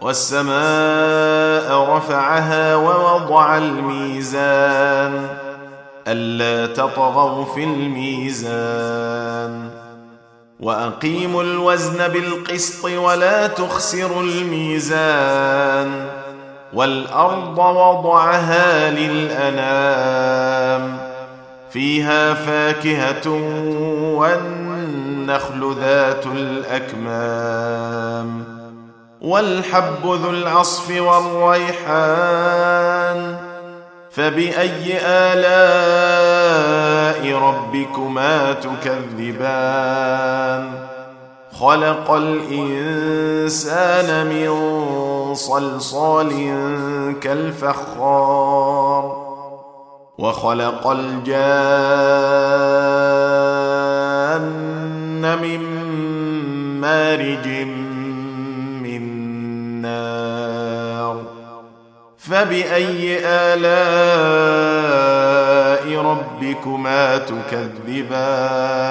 والسماء رفعها ووضع الميزان ألا تطغوا في الميزان وأقيموا الوزن بالقسط ولا تخسروا الميزان والأرض وضعها للأنام فيها فاكهة والنخل ذات الأكمام والحب ذو العصف والريحان فبأي آلاء ربكما تكذبان؟ خلق الإنسان من صلصال كالفخار وخلق الجان من مارج فبأي آلاء ربكما تكذبان؟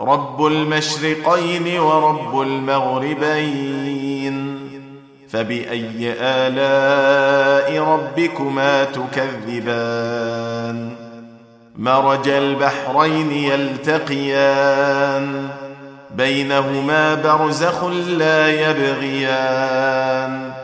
رب المشرقين ورب المغربين. فبأي آلاء ربكما تكذبان؟ مرج البحرين يلتقيان. بينهما برزخ لا يبغيان.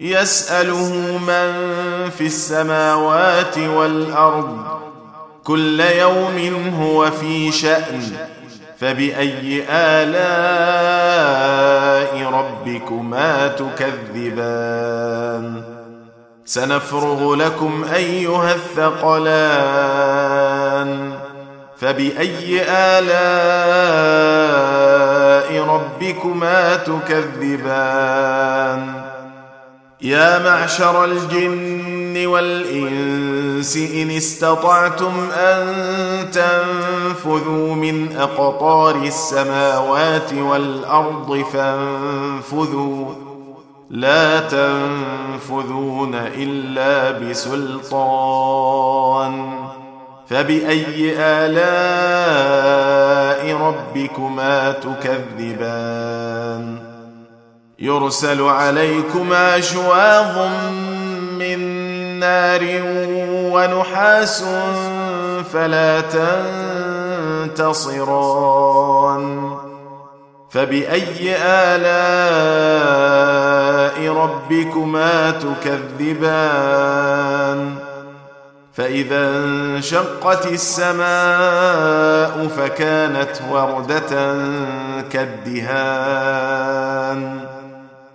يسأله من في السماوات والأرض كل يوم هو في شأن فبأي آلاء ربكما تكذبان؟ سنفرغ لكم أيها الثقلان فبأي آلاء ربكما تكذبان؟ يا معشر الجن والإنس إن استطعتم أن تنفذوا من أقطار السماوات والأرض فانفذوا. لا تنفذون إلا بسلطان. فبأي آلاء ربكما تكذبان؟ يرسل عليكما شواظ من نار ونحاس فلا تنتصران. فبأي آلاء ربكما تكذبان؟ فإذا انشقت السماء فكانت وردة كالدهان.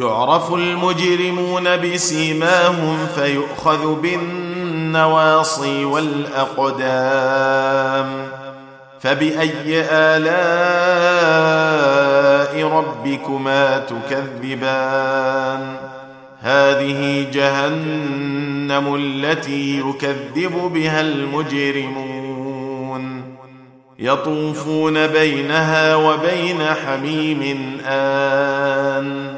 يعرف المجرمون بسيماهم فيؤخذ بالنسبة النواصي والأقدام. فبأي آلاء ربكما تكذبان؟ هذه جهنم التي يكذب بها المجرمون. يطوفون بينها وبين حميم آن.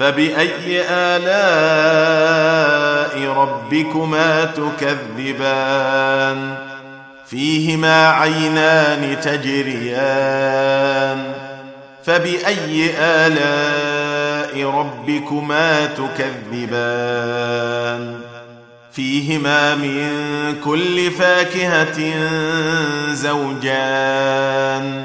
فبأي آلاء ربكما تكذبان؟ فيهما عينان تجريان. فبأي آلاء ربكما تكذبان؟ فيهما من كل فاكهة زوجان.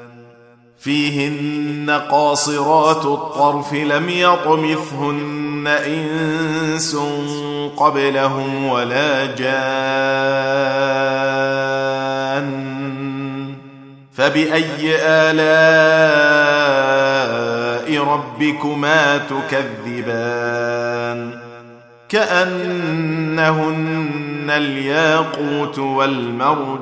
فيهن قاصرات الطرف لم يطمثهن إنس قبلهم ولا جان. فبأي آلاء ربكما تكذبان؟ كأنهن الياقوت والمرجان.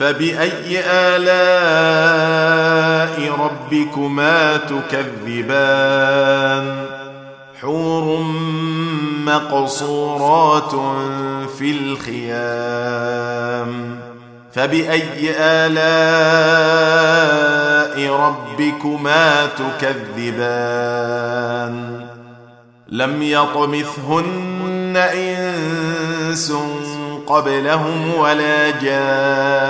فبأي آلاء ربكما تكذبان؟ حور مقصورات في الخيام. فبأي آلاء ربكما تكذبان؟ لم يطمثهن إنس قبلهم ولا جان.